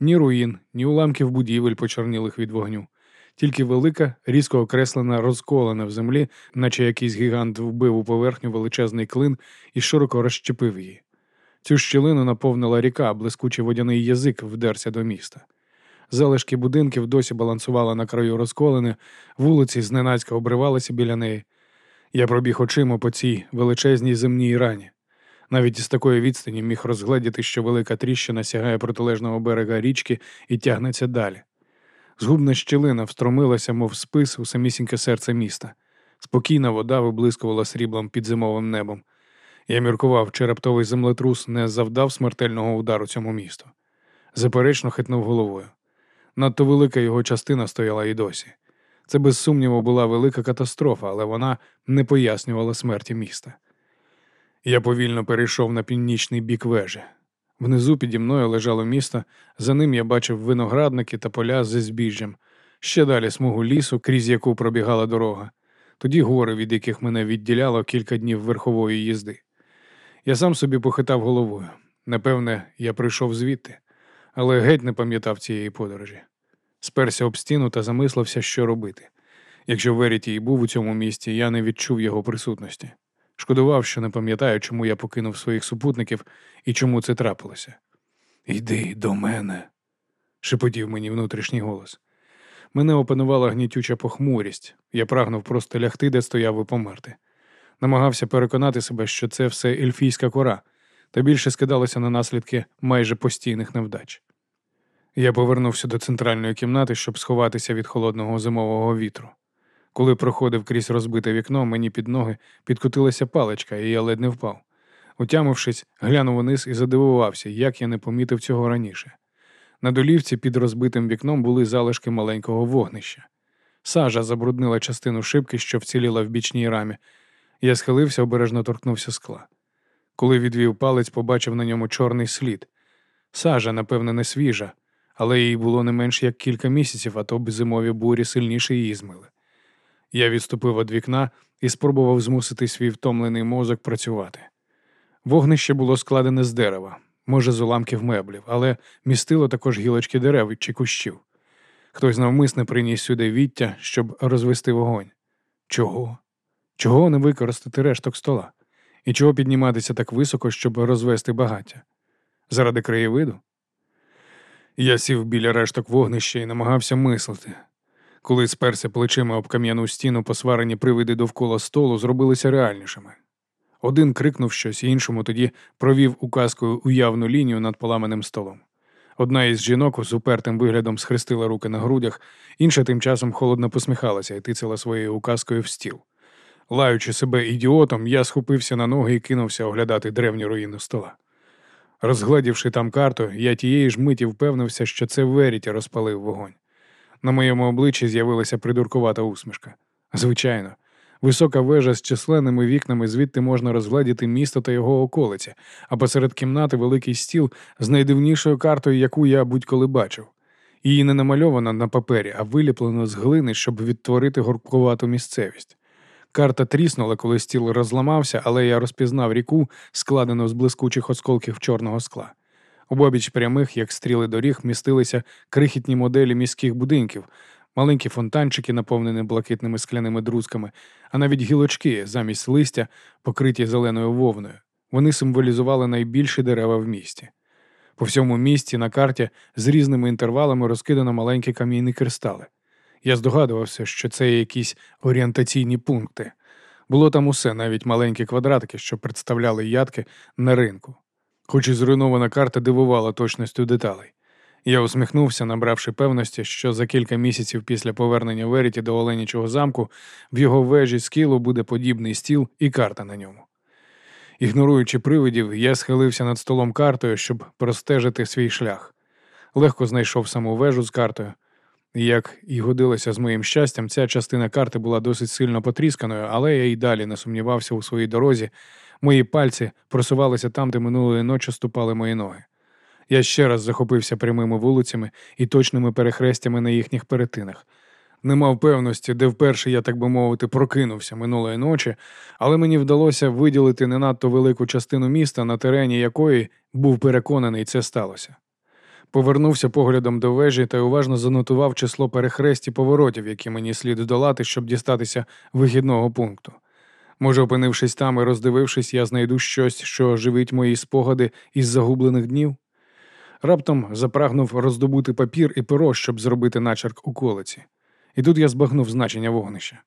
Ні руїн, ні уламків будівель, почорнілих від вогню, тільки велика, різко окреслена, розколена в землі, наче якийсь гігант вбив у поверхню величезний клин і широко розщепив її. Цю щілину наповнила ріка, блискучий водяний язик вдерся до міста. Залишки будинків досі балансували на краю розколини, вулиці зненацька обривалися біля неї. Я пробіг очима по цій величезній земній рані. Навіть із такої відстані міг розгледіти, що велика тріщина сягає протилежного берега річки і тягнеться далі. Згубна щілина встромилася, мов спис у самісіньке серце міста. Спокійна вода виблискувала сріблом під зимовим небом. Я міркував, чи раптовий землетрус не завдав смертельного удару цьому місту. Заперечно хитнув головою. Надто велика його частина стояла і досі. Це, без сумніву, була велика катастрофа, але вона не пояснювала смерті міста. Я повільно перейшов на північний бік вежі. Внизу піді мною лежало місто, за ним я бачив виноградники та поля зі збіжжям, ще далі смугу лісу, крізь яку пробігала дорога, тоді гори, від яких мене відділяло кілька днів верхової їзди. Я сам собі похитав головою. Напевне, я прийшов звідти, але геть не пам'ятав цієї подорожі. Сперся об стіну та замислився, що робити. Якщо Веріті і був у цьому місті, я не відчув його присутності. Шкодував, що не пам'ятаю, чому я покинув своїх супутників і чому це трапилося. Йди до мене, шепотів мені внутрішній голос. Мене опанувала гнітюча похмурість, я прагнув просто лягти, де стояв і померти. Намагався переконати себе, що це все ельфійська кора, та більше скидалося на наслідки майже постійних невдач. Я повернувся до центральної кімнати, щоб сховатися від холодного зимового вітру. Коли проходив крізь розбите вікно, мені під ноги підкотилася паличка, і я ледь не впав. Утямившись, глянув униз і задивувався, як я не помітив цього раніше. На долівці під розбитим вікном були залишки маленького вогнища. Сажа забруднила частину шибки, що вціліла в бічній рамі. Я схилився, обережно торкнувся скла. Коли відвів палець, побачив на ньому чорний слід. Сажа, напевне, не свіжа, але їй було не менш як кілька місяців, а то б зимові бурі сильніше її змили. Я відступив від вікна і спробував змусити свій втомлений мозок працювати. Вогнище було складене з дерева, може, з уламків меблів, але містило також гілочки дерев чи кущів. Хтось навмисне приніс сюди віття, щоб розвести вогонь. Чого? Чого не використати решток стола? І чого підніматися так високо, щоб розвести багаття? Заради краєвиду? Я сів біля решток вогнища і намагався мислити. Коли сперся плечима об кам'яну стіну, посварені привиди довкола столу зробилися реальнішими. Один крикнув щось, іншому тоді провів указкою уявну лінію над поламаним столом. Одна із жінок з упертим виглядом схрестила руки на грудях, інша тим часом холодно посміхалася і тицяла своєю указкою в стіл. Лаючи себе ідіотом, я схопився на ноги і кинувся оглядати древні руїни стола. Розгледівши там карту, я тієї ж миті впевнився, що це Веріті розпалив вогонь. На моєму обличчі з'явилася придуркувата усмішка. Звичайно, висока вежа з численними вікнами, звідти можна розгледіти місто та його околиці, а посеред кімнати великий стіл з найдивнішою картою, яку я будь-коли бачив. Її не намальовано на папері, а виліплено з глини, щоб відтворити горбкувату місцевість. Карта тріснула, коли стіл розламався, але я розпізнав ріку, складену з блискучих осколків чорного скла. Обабіч прямих, як стріли доріг, містилися крихітні моделі міських будинків, маленькі фонтанчики, наповнені блакитними скляними друзками, а навіть гілочки замість листя, покриті зеленою вовною. Вони символізували найбільші дерева в місті. По всьому місті на карті з різними інтервалами розкидано маленькі кам'яні кристали. Я здогадувався, що це якісь орієнтаційні пункти. Було там усе, навіть маленькі квадратики, що представляли ядки на ринку. Хоч і зруйнована карта дивувала точністю деталей. Я усміхнувся, набравши певності, що за кілька місяців після повернення Веріті до Оленічого замку в його вежі скілу буде подібний стіл і карта на ньому. Ігноруючи привидів, я схилився над столом картою, щоб простежити свій шлях. Легко знайшов саму вежу з картою. Як і годилося з моїм щастям, ця частина карти була досить сильно потрісканою, але я й далі не сумнівався у своїй дорозі. Мої пальці просувалися там, де минулої ночі ступали мої ноги. Я ще раз захопився прямими вулицями і точними перехрестями на їхніх перетинах. Не мав певності, де вперше я, так би мовити, прокинувся минулої ночі, але мені вдалося виділити не надто велику частину міста, на терені якої був переконаний, це сталося. Повернувся поглядом до вежі та уважно занотував число перехресті поворотів, які мені слід здолати, щоб дістатися вихідного пункту. Може, опинившись там і роздивившись, я знайду щось, що живить мої спогади із загублених днів. Раптом запрагнув роздобути папір і перо, щоб зробити начерк у колиці. І тут я збагнув значення вогнища.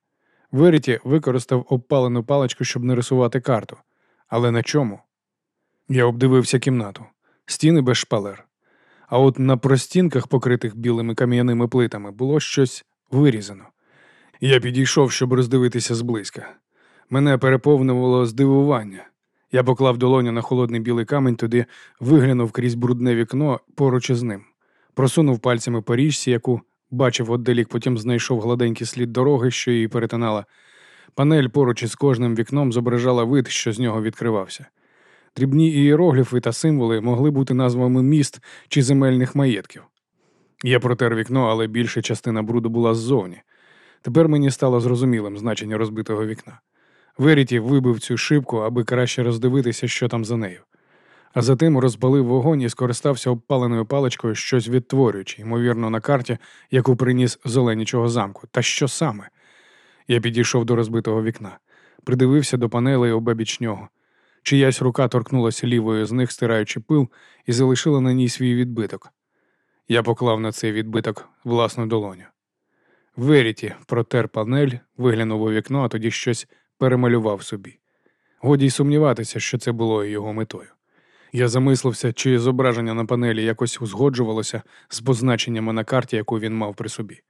Веріті використав обпалену паличку, щоб не рисувати карту. Але на чому? Я обдивився кімнату, стіни без шпалер. А от на простінках, покритих білими кам'яними плитами, було щось вирізано. Я підійшов, щоб роздивитися зблизька. Мене переповнювало здивування. Я поклав долоню на холодний білий камінь, туди виглянув крізь брудне вікно поруч із ним, просунув пальцями по річці, яку бачив отдалік, потім знайшов гладенький слід дороги, що її перетинала. Панель поруч із кожним вікном зображала вид, що з нього відкривався. Дрібні ієрогліфи та символи могли бути назвами міст чи земельних маєтків. Я протер вікно, але більша частина бруду була ззовні. Тепер мені стало зрозумілим значення розбитого вікна. Веріті вибив цю шибку, аби краще роздивитися, що там за нею. А затим розпалив вогонь і скористався обпаленою паличкою, щось відтворюючи, ймовірно, на карті, яку приніс з Оленічого замку. Та що саме? Я підійшов до розбитого вікна, придивився до панелей обабіч нього. Чиясь рука торкнулася лівою з них, стираючи пил, і залишила на ній свій відбиток. Я поклав на цей відбиток власну долоню. Веріті протер панель, виглянув у вікно, а тоді щось перемалював собі. Годі й сумніватися, що це було його метою. Я замислився, чи зображення на панелі якось узгоджувалося з позначеннями на карті, яку він мав при собі.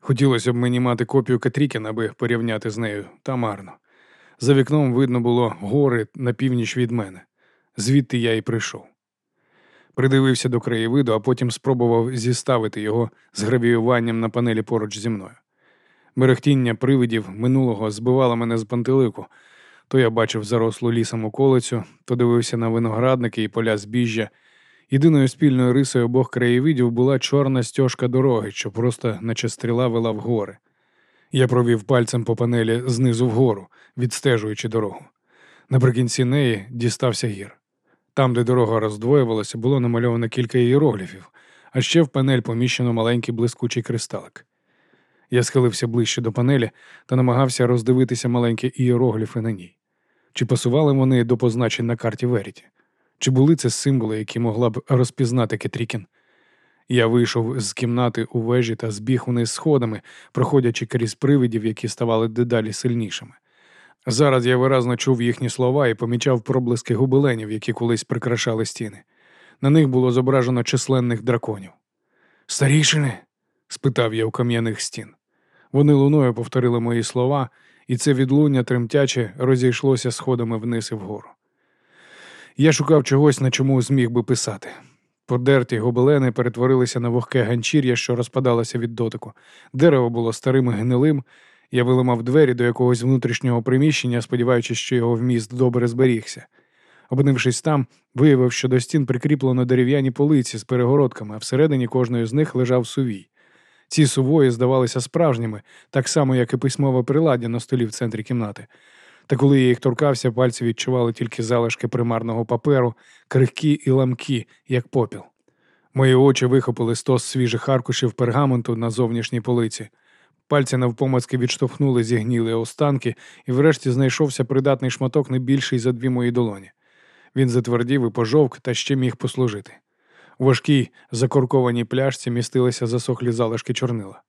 Хотілося б мені мати копію Катрікін, аби порівняти з нею, та марно. За вікном видно було гори на північ від мене, звідти я й прийшов. Придивився до краєвиду, а потім спробував зіставити його з гравіюванням на панелі поруч зі мною. Мерехтіння привидів минулого збивало мене з пантелику. То я бачив зарослу лісом околицю, то дивився на виноградники і поля збіжжя. Єдиною спільною рисою обох краєвидів була чорна стежка дороги, що просто наче стріла вела вгори. Я провів пальцем по панелі знизу вгору, відстежуючи дорогу. Наприкінці неї дістався гір. Там, де дорога роздвоювалася, було намальовано кілька іерогліфів, а ще в панель поміщено маленький блискучий кристалик. Я схилився ближче до панелі та намагався роздивитися маленькі ієрогліфи на ній. Чи пасували вони до позначень на карті Веріті? Чи були це символи, які могла б розпізнати Кетрікін? Я вийшов з кімнати у вежі та збіг униз сходами, проходячи крізь привидів, які ставали дедалі сильнішими. Зараз я виразно чув їхні слова і помічав проблиски губеленів, які колись прикрашали стіни. На них було зображено численних драконів. Старішини? спитав я у кам'яних стін. Вони луною повторили мої слова, і це відлуння тремтяче розійшлося сходами вниз і вгору. Я шукав чогось, на чому зміг би писати. Подерті гобелени перетворилися на вогке ганчір'я, що розпадалося від дотику. Дерево було старим і гнилим. Я виламав двері до якогось внутрішнього приміщення, сподіваючись, що його вміст добре зберігся. Опинившись там, виявив, що до стін прикріплено дерев'яні полиці з перегородками, а всередині кожної з них лежав сувій. Ці сувої здавалися справжніми, так само, як і письмове приладдя на столі в центрі кімнати. Та коли я їх торкався, пальці відчували тільки залишки примарного паперу, крихкі і ламкі, як попіл. Мої очі вихопили стос свіжих аркушів пергаменту на зовнішній полиці. Пальці навпомацьки відштовхнули зігніли останки, і врешті знайшовся придатний шматок не більший за дві мої долоні. Він затвердів і пожовк та ще міг послужити. Важкій закоркованій пляшці містилися засохлі залишки чорнила.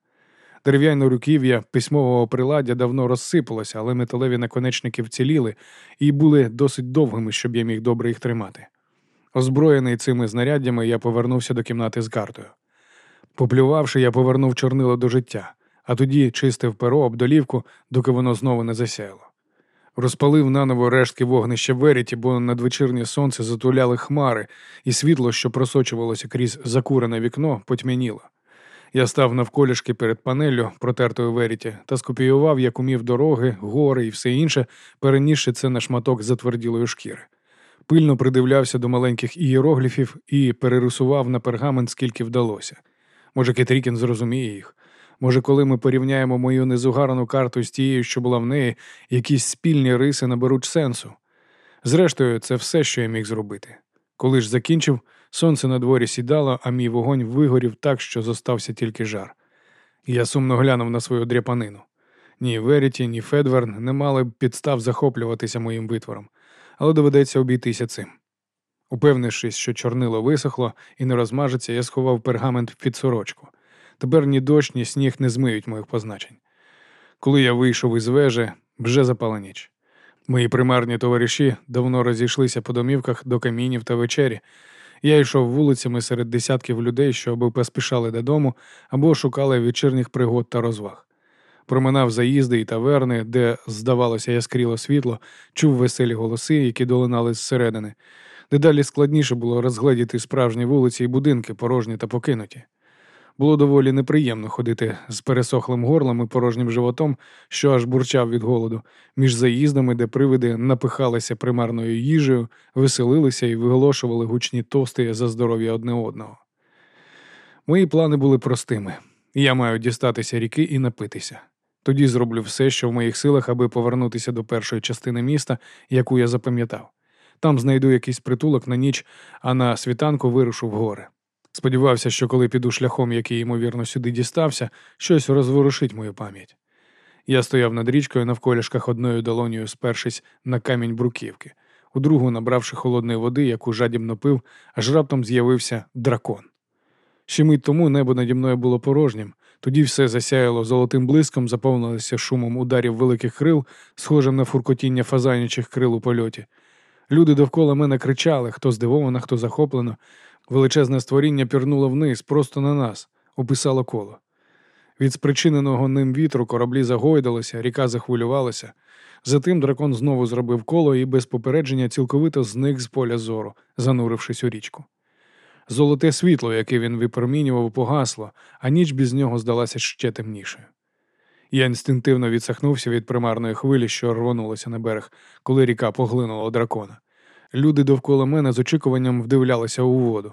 Дерев'яне руків'я письмового приладдя давно розсипалося, але металеві наконечники вціліли і були досить довгими, щоб я міг добре їх тримати. Озброєний цими знаряддями, я повернувся до кімнати з картою. Поплювавши, я повернув чорнило до життя, а тоді чистив перо об долівку, доки воно знову не засяяло. Розпалив наново рештки вогнища Веріті, бо надвечірнє сонце затуляли хмари, і світло, що просочувалося крізь закурене вікно, потьмяніло. Я став навколішки перед панеллю, протертою Веріті, та скопіював, як умів дороги, гори і все інше, перенісши це на шматок затверділої шкіри. Пильно придивлявся до маленьких ієрогліфів і перерисував на пергамент, скільки вдалося. Може, Кетрікін зрозуміє їх. Може, коли ми порівняємо мою незугарану карту з тією, що була в неї, якісь спільні риси наберуть сенсу. Зрештою, це все, що я міг зробити. Коли ж закінчив, сонце на дворі сідало, а мій вогонь вигорів так, що зостався тільки жар. Я сумно глянув на свою дряпанину. Ні Веріті, ні Федверн не мали б підстав захоплюватися моїм витвором, але доведеться обійтися цим. Упевнившись, що чорнило висохло і не розмажеться, я сховав пергамент під сорочку. Тепер ні дощ, ні сніг не змиють моїх позначень. Коли я вийшов із вежі, вже запала ніч. Мої примарні товариші давно розійшлися по домівках до камінів та вечері. Я йшов вулицями серед десятків людей, що або поспішали додому, або шукали вечірніх пригод та розваг. Проминав заїзди і таверни, де, здавалося, яскріло світло, чув веселі голоси, які долинали зсередини. Дедалі складніше було розгледіти справжні вулиці і будинки, порожні та покинуті. Було доволі неприємно ходити з пересохлим горлом і порожнім животом, що аж бурчав від голоду, між заїздами, де привиди напихалися примарною їжею, веселилися і виголошували гучні тости за здоров'я одне одного. Мої плани були простими. Я маю дістатися ріки і напитися. Тоді зроблю все, що в моїх силах, аби повернутися до першої частини міста, яку я запам'ятав. Там знайду якийсь притулок на ніч, а на світанку вирушу в гори. Сподівався, що коли піду шляхом, який, ймовірно, сюди дістався, щось розворушить мою пам'ять. Я стояв над річкою навколішках одною долонію, спершись на камінь бруківки, у другу набравши холодної води, яку жадібно пив, аж раптом з'явився дракон. Ще мить тому небо наді мною було порожнім, тоді все засяяло золотим блиском, заповнилося шумом ударів великих крил, схожим на фуркотіння фазанячих крил у польоті. Люди довкола мене кричали, хто здивовано, хто захоплено. Величезне створіння пірнуло вниз, просто на нас, описало коло. Від спричиненого ним вітру кораблі загойдалися, ріка захвилювалася. Затим дракон знову зробив коло і без попередження цілковито зник з поля зору, занурившись у річку. Золоте світло, яке він випромінював, погасло, а ніч без нього здалася ще темнішою. Я інстинктивно відсахнувся від примарної хвилі, що рвонулася на берег, коли ріка поглинула дракона. Люди довкола мене з очікуванням вдивлялися у воду.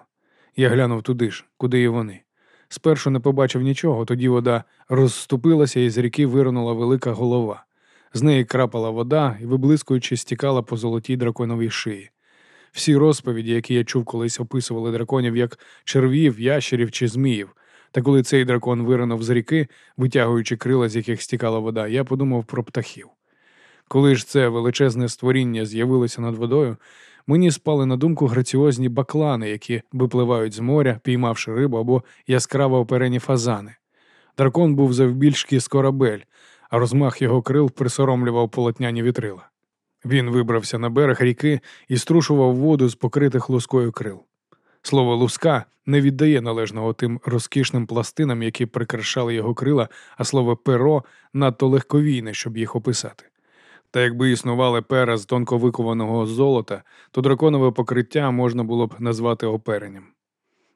Я глянув туди ж, куди і вони. Спершу не побачив нічого, тоді вода розступилася і з ріки виринула велика голова. З неї крапала вода і, виблискуючи, стікала по золотій драконовій шиї. Всі розповіді, які я чув колись описували драконів як червів, ящерів чи зміїв, Та коли цей дракон виринув з ріки, витягуючи крила, з яких стікала вода, я подумав про птахів. Коли ж це величезне створіння з'явилося над водою, мені спали на думку граціозні баклани, які випливають з моря, піймавши рибу або яскраво оперені фазани. Дракон був завбільшки з корабель, а розмах його крил присоромлював полотняні вітрила. Він вибрався на берег ріки і струшував воду з покритих лускою крил. Слово луска не віддає належного тим розкішним пластинам, які прикрашали його крила, а слово перо надто легковійне, щоб їх описати. Та якби існували пера з тонко викованого золота, то драконове покриття можна було б назвати оперенням.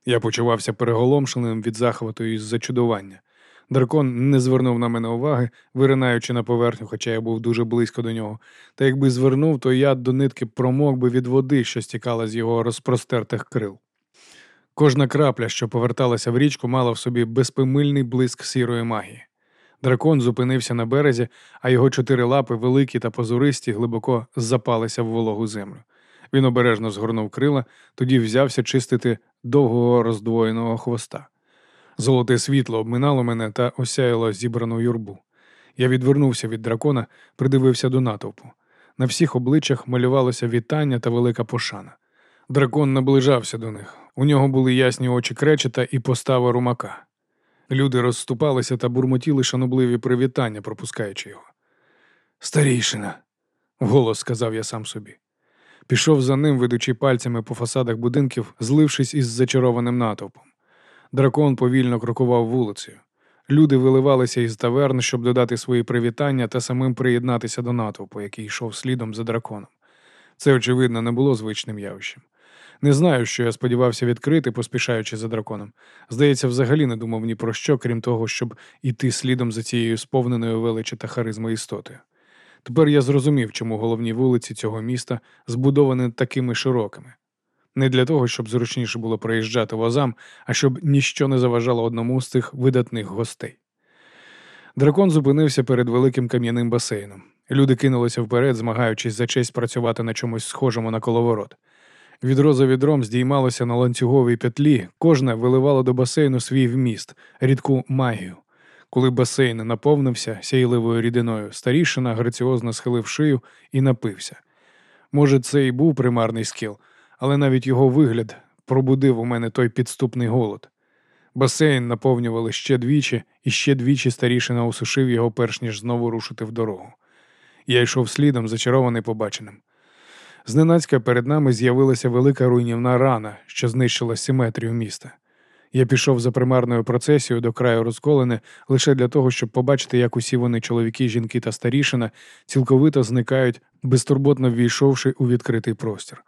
Я почувався переголомшеним від захвату і зачудування. Дракон не звернув на мене уваги, виринаючи на поверхню, хоча я був дуже близько до нього. Та якби звернув, то я до нитки промок би від води, що стікала з його розпростертих крил. Кожна крапля, що поверталася в річку, мала в собі безпомильний блиск сірої магії. Дракон зупинився на березі, а його чотири лапи, великі та позуристі, глибоко запалися в вологу землю. Він обережно згорнув крила, тоді взявся чистити довгого роздвоєного хвоста. Золоте світло обминало мене та осяяло зібрану юрбу. Я відвернувся від дракона, придивився до натовпу. На всіх обличчях малювалося вітання та велика пошана. Дракон наближався до них. У нього були ясні очі кречета і постава румака. Люди розступалися та бурмотіли шанобливі привітання, пропускаючи його. Старійшина, вголос сказав я сам собі. Пішов за ним, ведучи пальцями по фасадах будинків, злившись із зачарованим натовпом. Дракон повільно крокував вулицею. Люди виливалися із таверн, щоб додати свої привітання та самим приєднатися до натовпу, який йшов слідом за драконом. Це, очевидно, не було звичним явищем. Не знаю, що я сподівався відкрити, поспішаючи за драконом. Здається, взагалі не думав ні про що, крім того, щоб іти слідом за цією сповненою величі та харизми істотою. Тепер я зрозумів, чому головні вулиці цього міста збудовані такими широкими. Не для того, щоб зручніше було проїжджати возам, а щоб ніщо не заважало одному з цих видатних гостей. Дракон зупинився перед великим кам'яним басейном. Люди кинулися вперед, змагаючись за честь працювати на чомусь схожому на коловорот. Відро за відром здіймалося на ланцюговій петлі, кожне виливало до басейну свій вміст, рідку магію. Коли басейн наповнився сяйливою рідиною, старішина граціозно схилив шию і напився. Може, це і був примарний скіл, але навіть його вигляд пробудив у мене той підступний голод. Басейн наповнювали ще двічі, і ще двічі старішина осушив його, перш ніж знову рушити в дорогу. Я йшов слідом, зачарований побаченим. Зненацька перед нами з'явилася велика руйнівна рана, що знищила симетрію міста. Я пішов за примарною процесією до краю розколене лише для того, щоб побачити, як усі вони, чоловіки, жінки та старішина, цілковито зникають, безтурботно ввійшовши у відкритий простір.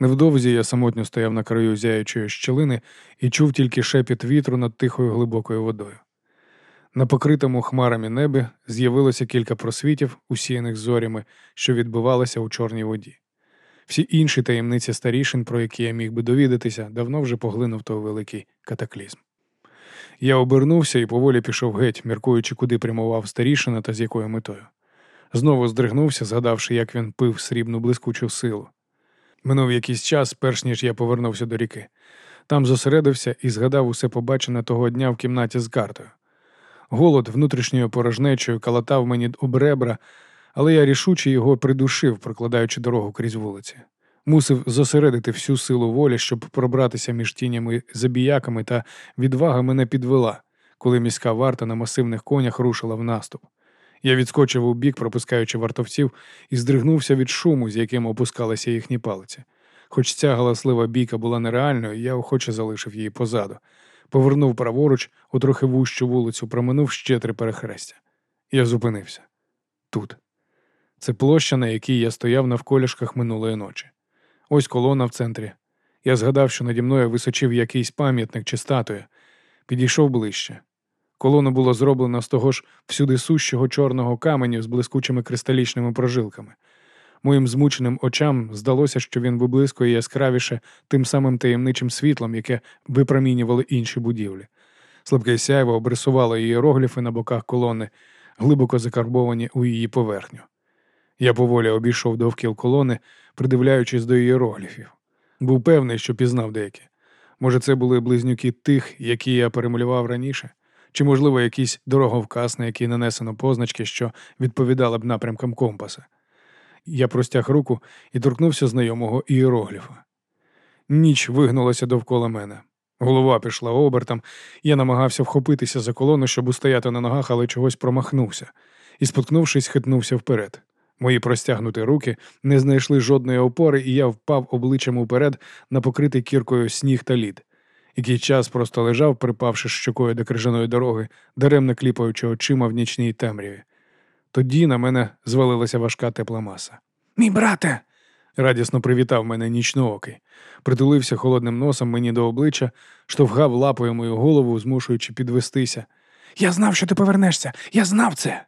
Невдовзі я самотньо стояв на краю зяючої щелини і чув тільки шепіт вітру над тихою глибокою водою. На покритому хмарами небі з'явилося кілька просвітів, усіяних зорями, що відбивалися у чорній воді. Всі інші таємниці старішин, про які я міг би довідатися, давно вже поглинув той великий катаклізм. Я обернувся і поволі пішов геть, міркуючи, куди прямував старішина та з якою метою. Знову здригнувся, згадавши, як він пив срібну блискучу силу. Минув якийсь час, перш ніж я повернувся до ріки. Там зосередився і згадав усе побачене того дня в кімнаті з картою. Голод внутрішньою порожнечою калатав мені об ребра, але я рішуче його придушив, прокладаючи дорогу крізь вулиці. Мусив зосередити всю силу волі, щоб пробратися між тінями забіяками, та відвага мене підвела, коли міська варта на масивних конях рушила в наступ. Я відскочив у бік, пропускаючи вартовців, і здригнувся від шуму, з яким опускалися їхні палиці. Хоч ця галаслива бійка була нереальною, я охоче залишив її позаду. Повернув праворуч у трохи вущу вулицю, проминув ще три перехрестя. Я зупинився тут. Це площа, на якій я стояв на вколішках минулої ночі. Ось колона в центрі. Я згадав, що наді мною височив якийсь пам'ятник чи статуя. Підійшов ближче. Колона була зроблена з того ж всюди сущого чорного каменю з блискучими кристалічними прожилками. Моїм змученим очам здалося, що він виблискує яскравіше тим самим таємничим світлом, яке випромінювали інші будівлі. Слабке сяйво обрисувало її рогліфи на боках колони, глибоко закарбовані у її поверхню. Я поволі обійшов довкіл колони, придивляючись до її. Був певний, що пізнав деякі. Може, це були близнюки тих, які я перемалював раніше, чи, можливо, якийсь дороговказ, на який нанесено позначки, що відповідали б напрямкам компаса. Я простяг руку і торкнувся знайомого іерогліфа. Ніч вигнулася довкола мене. Голова пішла обертом, я намагався вхопитися за колону, щоб устояти на ногах, але чогось промахнувся, і, споткнувшись, хитнувся вперед. Мої простягнуті руки не знайшли жодної опори, і я впав обличчям уперед на покритий кіркою сніг та лід. Який час просто лежав, припавши щокою до крижаної дороги, даремно кліпаючи очима в нічній темряві. Тоді на мене звалилася важка тепла маса. Мій брате. радісно привітав мене нічноокий. Притулився холодним носом мені до обличчя, штовхав лапою мою голову, змушуючи підвестися. Я знав, що ти повернешся. Я знав це.